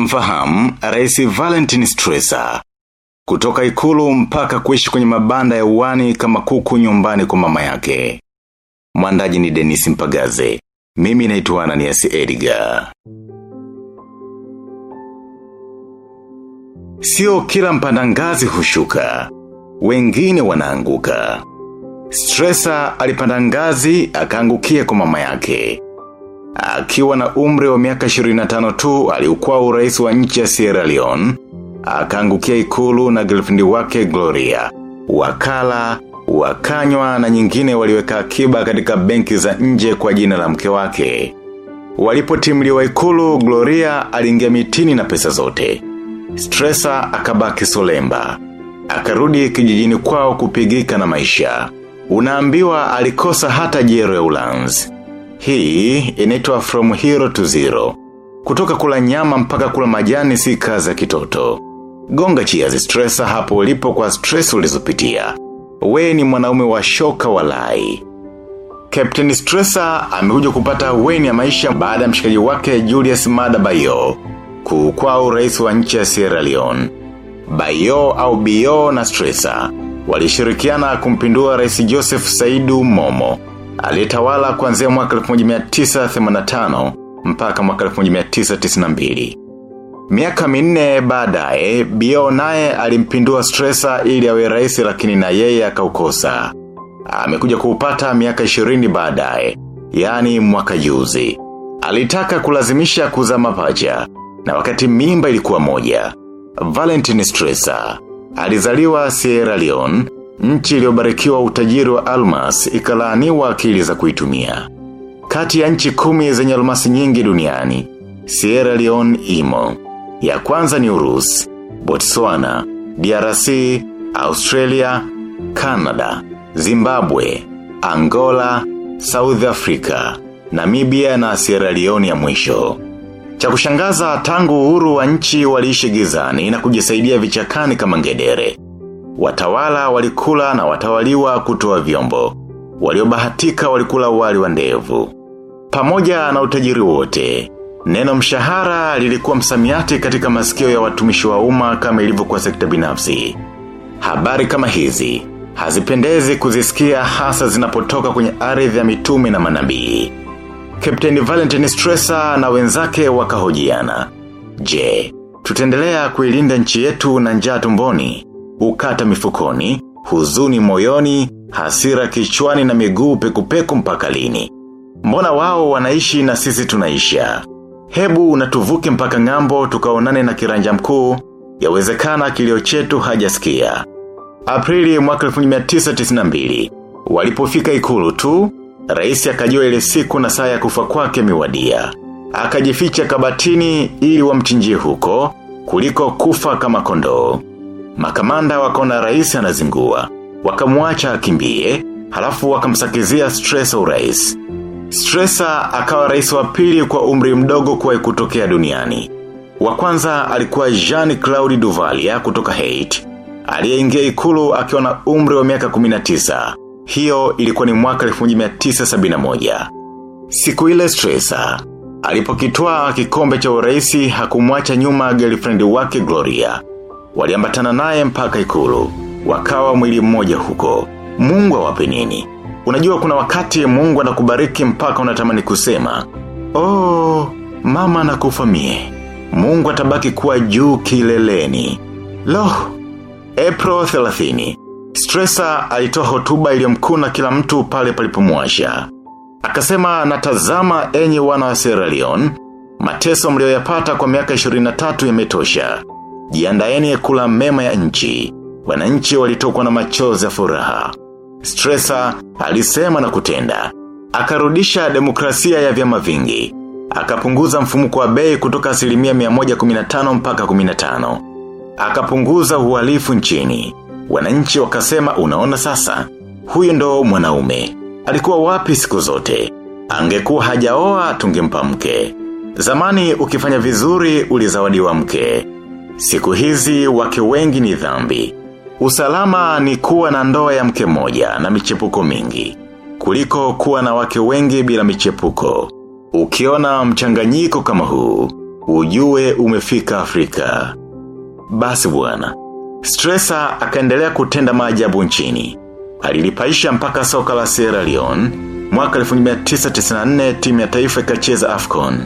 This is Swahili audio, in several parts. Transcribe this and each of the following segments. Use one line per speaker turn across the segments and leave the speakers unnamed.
Mfahamu, Rais Valentin Stresser. Kutoka ikulu mpaka kuishi kwenye mabanda ya uwani kama kuku nyumbani kwa mama yake. Mwandaji ni Denis Mpagaze. Mimi naitwa Ananias Edgar. Sio kila mpanda ngazi hushuka. Wengine wanaanguka. Stresa alipanda ngazi akaangukia kwa mama yake. Akiwa na umri wa miaka 25 tu aliukua urais wa nchi ya Sierra Leone, akaangukia ikulu na girlfriend wake Gloria. Wakala, wakanywa na nyingine waliweka akiba katika benki za nje kwa jina la mke wake. Walipotimliwa ikulu, Gloria aliingia mitini na pesa zote. Stressa akabaki solemba. Akarudi kijijini kwao kupigika na maisha. Unaambiwa alikosa hata jero ya ulanzi. Hii inaitwa from hero to zero. Kutoka kula nyama mpaka kula majani si kazi ya kitoto. Gonga chiazi stressa hapo ulipo kwa stress ulizopitia. We ni mwanaume wa shoka walai. Captain Stresser amekuja kupata weni ya maisha baada ya mshikaji wake Julius Mada Bayo kuukwa urais wa nchi ya Sierra Leone. Bayo au Bio na Stresser walishirikiana kumpindua rais Joseph Saidu Momo aliyetawala kuanzia mwaka 1985 mpaka mwaka 1992. Miaka minne baadaye, Bio naye alimpindua stresa ili awe rais lakini na yeye akaukosa. Amekuja kuupata miaka 20 baadaye, yani mwaka juzi. Alitaka kulazimisha kuzama paja na wakati mimba ilikuwa moja. Valentine Stresser alizaliwa Sierra Leone, nchi iliyobarikiwa utajiri wa almas ikalaaniwa akili za kuitumia. Kati ya nchi kumi zenye almasi nyingi duniani, Sierra Leone imo. Ya kwanza ni Urusi, Botswana, DRC, Australia, Canada, Zimbabwe, Angola, South Africa, Namibia na Sierra Leone ya mwisho. Cha kushangaza tangu uhuru wa nchi waliishi gizani na kujisaidia vichakani kama ngedere. Watawala walikula na watawaliwa kutoa vyombo. Waliobahatika walikula wali wa ndevu. Pamoja na utajiri wote. Neno mshahara lilikuwa msamiati katika masikio ya watumishi wa umma kama ilivyokuwa sekta binafsi. Habari kama hizi, hazipendezi kuzisikia hasa zinapotoka kwenye ardhi ya mitume na manabii. Captain Valentine Stresser na wenzake wakahojiana. Je, tutaendelea kuilinda nchi yetu na njaa tumboni, ukata mifukoni, huzuni moyoni, hasira kichwani na miguu pekupeku mpaka lini. Mbona wao wanaishi na sisi tunaisha. Hebu natuvuke mpaka ng'ambo tukaonane na kiranja mkuu, yawezekana kilio chetu hajasikia. Aprili mwaka 1992, walipofika ikulu tu, Raisi akajua ile siku na saa ya kufa kwake miwadia. Akajificha kabatini ili wamchinjie huko, kuliko kufa kama kondoo. Makamanda wakaona rais anazingua. Wakamwacha akimbie, halafu wakamsakizia stresa urais. Stresa akawa rais wa pili kwa umri mdogo kwa kutokea duniani. Wa kwanza alikuwa Jean claudi Duvalia kutoka Haiti. Aliyeingia ikulu akiwa na umri wa miaka 19. Hiyo ilikuwa ni mwaka 1971. Siku ile stresa, alipokitwaa kikombe cha uraisi hakumwacha nyuma girlfriend wake Gloria. Waliambatana naye mpaka ikulu. Wakawa mwili mmoja huko. Mungu awape nini? Unajua kuna wakati mungu anakubariki mpaka unatamani kusema. Oh, mama nakufa mie. Mungu atabaki kuwa juu kileleni. Lo, April 30. stresa alitoa hotuba iliyomkuna kila mtu pale palipomwasha. Akasema natazama enye wana wa Sierra leon mateso mlioyapata kwa miaka 23 yametosha. Jiandaeni kula mema ya nchi. Wananchi walitokwa na machozi ya furaha. Stresa alisema na kutenda. Akarudisha demokrasia ya vyama vingi. Akapunguza mfumuko wa bei kutoka asilimia 115 mpaka 15. Akapunguza uhalifu nchini. Wananchi wakasema unaona sasa, huyu ndo mwanaume. Alikuwa wapi siku zote. Angekuwa hajaoa tungempa mke. Zamani ukifanya vizuri ulizawadiwa mke. Siku hizi wake wengi ni dhambi. Usalama ni kuwa na ndoa ya mke moja na michepuko mingi. Kuliko kuwa na wake wengi bila michepuko. Ukiona mchanganyiko kama huu, ujue umefika Afrika. Basi bwana, Stresa akaendelea kutenda maajabu nchini. Alilipaisha mpaka soka la Sierra Leone, mwaka 1994 timu ya taifa ikacheza Afcon.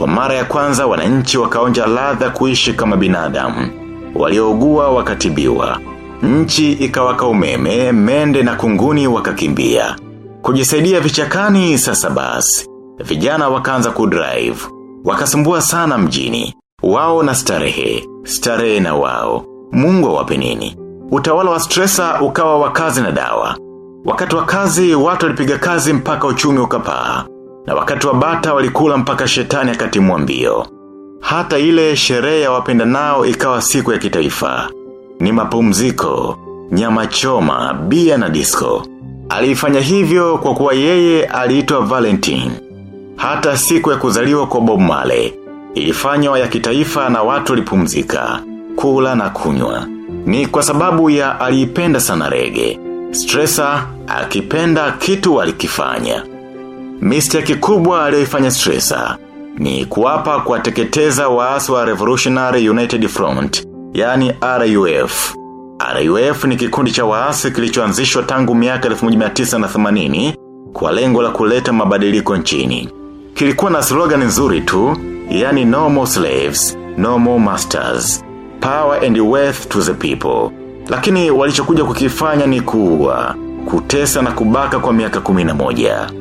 Kwa mara ya kwanza wananchi wakaonja ladha kuishi kama binadamu. Waliougua wakatibiwa. Nchi ikawaka umeme, mende na kunguni wakakimbia. Kujisaidia vichakani sasa basi. Vijana wakaanza kudrive. Wakasumbua sana mjini. Wao na starehe. Starehe na wao. Mungu awape nini? Utawala wa stresa ukawa wakazi na dawa. Wakati wa kazi watu walipiga kazi mpaka uchumi ukapaa. Na wakati wa bata walikula mpaka shetani akatimua mbio. Hata ile sherehe ya wapenda nao ikawa siku ya kitaifa. Ni mapumziko, nyama choma, bia na disco. Alifanya hivyo kwa kuwa yeye aliitwa Valentine. Hata siku ya kuzaliwa kwa Bob male ilifanywa ya kitaifa na watu walipumzika, kula na kunywa. Ni kwa sababu ya aliipenda sana rege. stresa akipenda kitu alikifanya. Mistake kubwa aliyoifanya Stressa ni kuwapa kuwateketeza waasi wa Revolutionary United Front, yani RUF. RUF ni kikundi cha waasi kilichoanzishwa tangu miaka 1980 kwa lengo la kuleta mabadiliko nchini. Kilikuwa na slogan nzuri tu, yani no more slaves, no more masters, power and wealth to the people. Lakini walichokuja kukifanya ni kuua, kutesa na kubaka kwa miaka 11.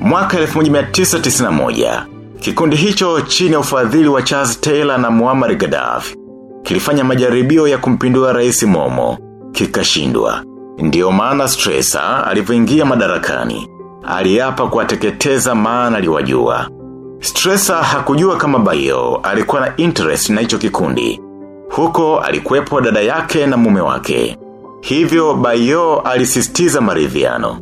Mwaka 1991, kikundi hicho chini ya ufadhili wa Charles Taylor na Muammar Gaddafi kilifanya majaribio ya kumpindua rais Momo, kikashindwa. Ndiyo maana Stresa alivyoingia madarakani, aliapa kuwateketeza maana aliwajua. Stresa hakujua kama Bayo alikuwa na interest na hicho kikundi. Huko alikuwepo dada yake na mume wake. Hivyo Bayo alisisitiza maridhiano.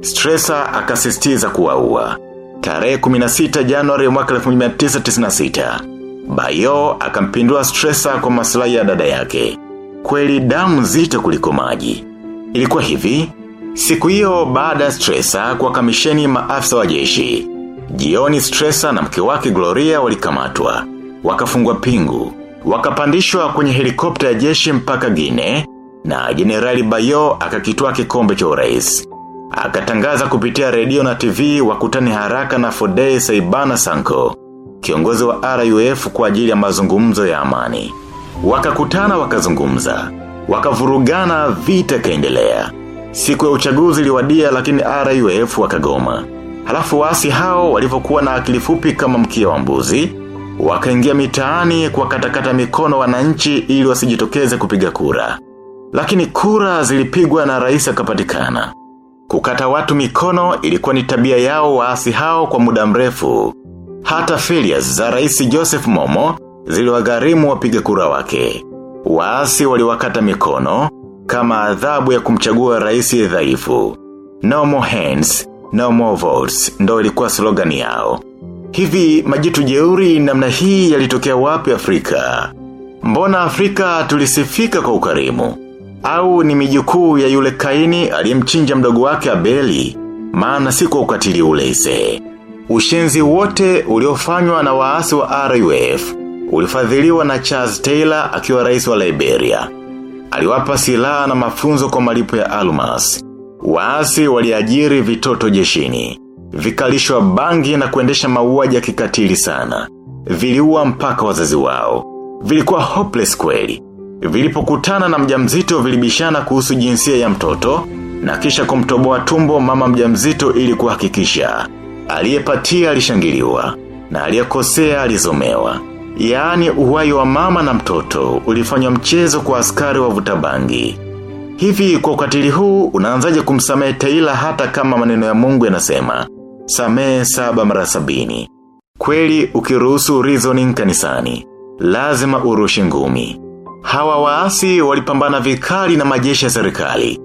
Stresa akasisitiza kuwaua. Tarehe 16 Januari mwaka 1996. Bayo akampindua Stresa kwa maslahi ya dada yake. Kweli damu zito kuliko maji. Ilikuwa hivi, siku hiyo baada ya Stresa kwa kamisheni maafisa wa jeshi. Jioni Stresa na mke wake Gloria walikamatwa. Wakafungwa pingu. Wakapandishwa kwenye helikopta ya jeshi mpaka Gine na Generali Bayo akakitoa kikombe cha urais. Akatangaza kupitia redio na TV wakutani haraka na Fodei Saibana Sanko, kiongozi wa RUF kwa ajili ya mazungumzo ya amani. Wakakutana wakazungumza. Wakavurugana vita kaendelea. Siku ya uchaguzi liwadia lakini RUF wakagoma. Halafu wasi hao walivyokuwa na akili fupi kama mkia wa mbuzi, wakaingia mitaani kwa katakata mikono wananchi ili wasijitokeze kupiga kura. Lakini kura zilipigwa na rais akapatikana. Kukata watu mikono ilikuwa ni tabia yao waasi hao kwa muda mrefu. Hata failures za rais Joseph Momo ziliwagharimu wapiga kura wake. Waasi waliwakata mikono kama adhabu ya kumchagua rais dhaifu. No more hands, no more votes, ndo ilikuwa slogan yao. Hivi majitu jeuri namna hii yalitokea wapi Afrika? Mbona Afrika tulisifika kwa ukarimu? Au ni mijukuu ya yule kaini aliyemchinja mdogo wake Abeli, maana si kwa ukatili ule ise. Ushenzi wote uliofanywa na waasi wa RUF, ulifadhiliwa na Charles Taylor akiwa rais wa Liberia. Aliwapa silaha na mafunzo kwa malipo ya almas. Waasi waliajiri vitoto jeshini. Vikalishwa bangi na kuendesha mauaji ya kikatili sana. Viliua mpaka wazazi wao. Vilikuwa hopeless kweli. Vilipokutana na mjamzito vilibishana kuhusu jinsia ya mtoto na kisha kumtoboa tumbo mama mjamzito ili kuhakikisha. Aliyepatia alishangiliwa na aliyekosea alizomewa. Yaani uhai wa mama na mtoto ulifanywa mchezo kwa askari wa vutabangi. Hivi kwa ukatili huu unaanzaje kumsamehe Taila hata kama maneno ya Mungu yanasema samehe saba mara sabini. Kweli ukiruhusu reasoning kanisani, lazima urushe ngumi. Hawa waasi walipambana vikali na majeshi ya serikali.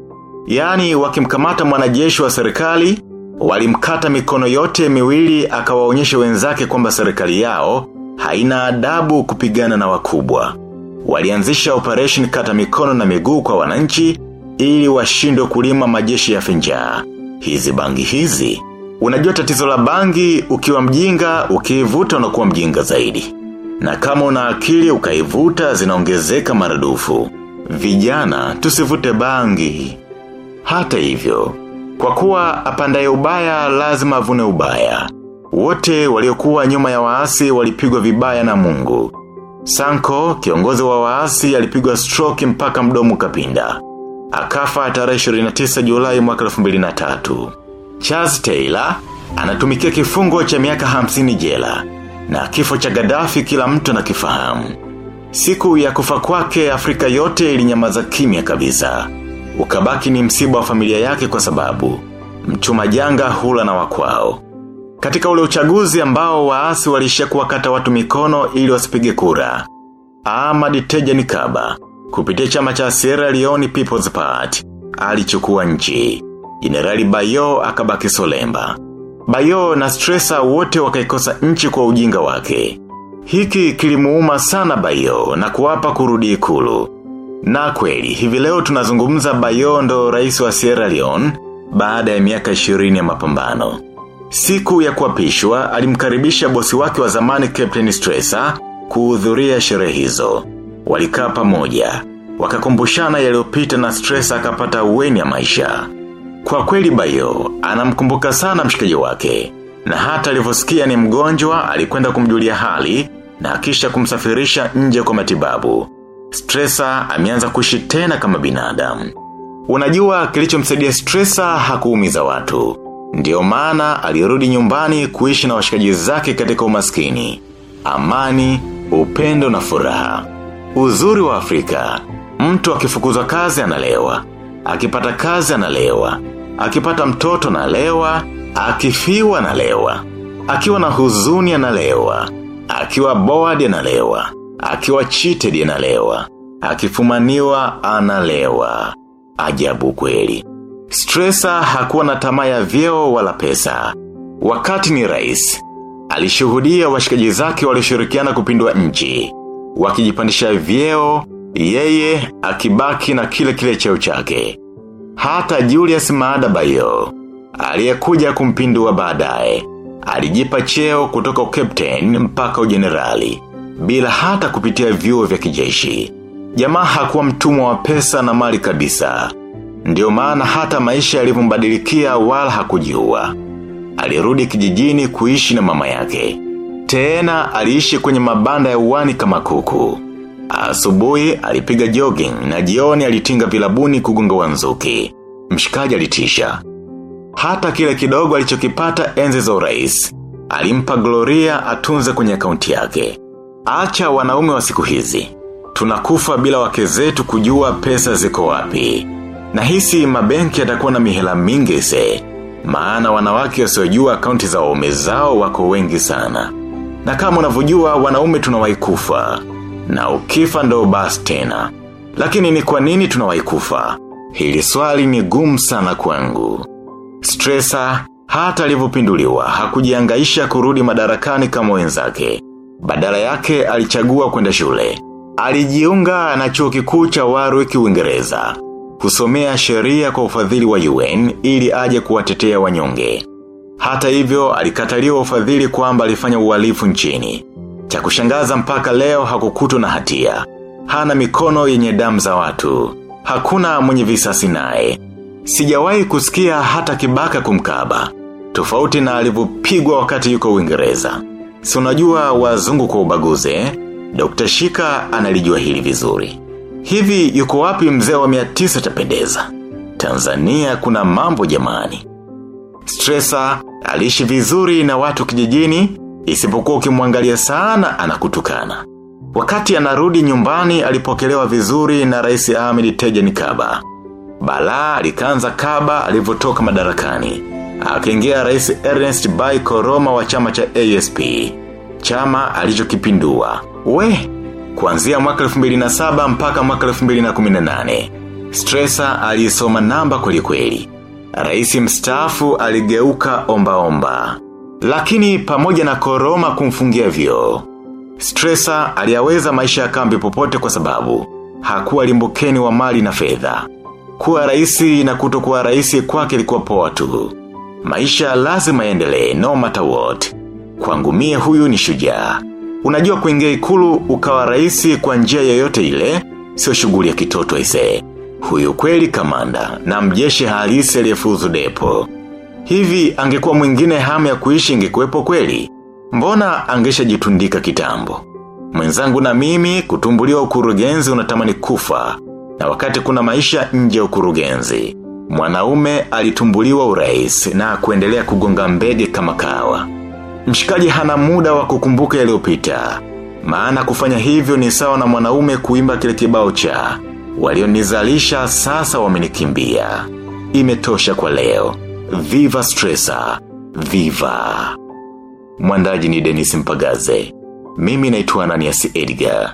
Yaani wakimkamata mwanajeshi wa serikali, walimkata mikono yote miwili akawaonyesha wenzake kwamba serikali yao haina adabu kupigana na wakubwa. Walianzisha operation kata mikono na miguu kwa wananchi ili washindwe kulima majeshi ya finjaa. Hizi bangi hizi. Unajua tatizo la bangi ukiwa mjinga ukivuta unakuwa mjinga zaidi. Na kama una akili ukaivuta zinaongezeka maradufu. Vijana tusivute bangi. Hata hivyo, kwa kuwa apandaye ubaya lazima avune ubaya. Wote waliokuwa nyuma ya waasi walipigwa vibaya na mungu. Sanko, kiongozi wa waasi alipigwa stroke mpaka mdomo kapinda. Akafa tarehe 29 Julai mwaka 2003. Charles Taylor anatumikia kifungo cha miaka 50 jela na kifo cha Gaddafi kila mtu anakifahamu. Siku ya kufa kwake Afrika yote ilinyamaza kimya kabisa. Ukabaki ni msiba wa familia yake kwa sababu mchuma janga hula na wakwao. Katika ule uchaguzi ambao waasi walishia kuwakata watu mikono ili wasipige kura. Ahmad Teja Kaba kupitia chama cha Sierra Leone People's Party alichukua nchi. Jenerali Bayo akabaki Solemba. Bayo na Stresa wote wakaikosa nchi kwa ujinga wake. Hiki kilimuuma sana Bayo na kuwapa kurudi ikulu. Na kweli, hivi leo tunazungumza Bayo ndo rais wa Sierra Leone baada ya miaka 20 ya mapambano. Siku ya kuapishwa alimkaribisha bosi wake wa zamani Captain stressa kuhudhuria sherehe hizo. Walikaa pamoja, wakakumbushana yaliyopita na Stresa akapata uweni ya maisha. Kwa kweli Bayo, anamkumbuka sana mshikaji wake. Na hata alivyosikia ni mgonjwa alikwenda kumjulia hali na kisha kumsafirisha nje kwa matibabu. Stresa ameanza kuishi tena kama binadamu. Unajua kilichomsaidia Stresa hakuumiza watu. Ndiyo maana alirudi nyumbani kuishi na washikaji zake katika umaskini. Amani, upendo na furaha. Uzuri wa Afrika, mtu akifukuzwa kazi analewa. Akipata kazi analewa. Akipata mtoto na lewa, Akifiwa na lewa, Akiwa na huzuni na lewa, Akiwa bored analewa. Akiwa cheated na lewa, Akifumaniwa analewa. Ajabu kweli. Stressa hakuwa na tamaa ya vyeo wala pesa. Wakati ni rais, alishuhudia washikaji zake walioshirikiana kupindua nchi. Wakijipandisha vyeo, yeye akibaki na kile kile cheo chake. Hata Julius Maada Bayo, aliyekuja kumpindua baadaye, alijipa cheo kutoka captain mpaka ujenerali, bila hata kupitia vyuo vya kijeshi. Jamaa hakuwa mtumwa wa pesa na mali kabisa. Ndiyo maana hata maisha yalivyombadilikia wala hakujiua. Alirudi kijijini kuishi na mama yake. Tena aliishi kwenye mabanda ya uwani kama kuku. Asubuhi alipiga jogging na jioni alitinga vilabuni kugunga wanzuki. Mshikaji alitisha. Hata kile kidogo alichokipata enzi za urais. Alimpa Gloria atunze kwenye akaunti yake. Acha wanaume wa siku hizi. Tunakufa bila wake zetu kujua pesa ziko wapi. Na hisi mabenki yatakuwa na mihela mingi se. Maana wanawake wasiojua akaunti za waume zao wako wengi sana. Na kama unavyojua wanaume tunawahi kufa. Na ukifa ndo basi tena. Lakini ni kwa nini tunawahi kufa? Hili swali ni gumu sana kwangu. Stresa hata alivyopinduliwa hakujiangaisha kurudi madarakani kama wenzake. Badala yake alichagua kwenda shule. Alijiunga na chuo kikuu cha Warwick Uingereza kusomea sheria kwa ufadhili wa UN ili aje kuwatetea wanyonge. Hata hivyo alikataliwa ufadhili kwamba alifanya uhalifu nchini. Cha kushangaza mpaka leo hakukutwa na hatia. Hana mikono yenye damu za watu. Hakuna mwenye visasi naye. Sijawahi kusikia hata kibaka kumkaba. Tofauti na alivyopigwa wakati yuko Uingereza. Si unajua wazungu kwa ubaguzi, d Dr. Shika analijua hili vizuri. Hivi yuko wapi mzee wa mia tisa tapendeza? Tanzania kuna mambo jamani. Stresa aliishi vizuri na watu kijijini, isipokuwa ukimwangalia sana anakutukana. Wakati anarudi nyumbani alipokelewa vizuri na rais Ahmed Tejan Kaba. Bala alikanza Kaba alivyotoka madarakani. Akaingia rais Ernest Bai Koroma wa chama cha ASP. Chama alichokipindua. We, kuanzia mwaka 2007 mpaka mwaka 2018. Stresa alisoma namba kweli kweli. Rais mstaafu aligeuka omba omba. Lakini pamoja na koroma kumfungia vyo. Stressa aliaweza maisha ya kambi popote kwa sababu hakuwa limbukeni wa mali na fedha. Kuwa raisi na kutokuwa raisi kwake ilikuwa poa tu. Maisha lazima yaendelee no matter what. Kwangu mie huyu ni shujaa. Unajua kuingia ikulu ukawa raisi kwa njia yoyote ile, sio shughuli ya kitoto ise. Huyu kweli kamanda na mjeshi halisi aliyefuzu depo. Hivi angekuwa mwingine hamu ya kuishi ingekuwepo kweli. Mbona angesha jitundika kitambo. Mwenzangu na mimi kutumbuliwa ukurugenzi unatamani kufa. Na wakati kuna maisha nje ukurugenzi. Mwanaume alitumbuliwa urais na kuendelea kugonga mbege kama kawa. Mshikaji hana muda wa kukumbuka yaliyopita. Maana kufanya hivyo ni sawa na mwanaume kuimba kile kibao cha. Walionizalisha sasa wamenikimbia. Imetosha kwa leo. Viva Stressa. Viva. Mwandaji ni Dennis Mpagaze. Mimi naitwa Ananias Edgar.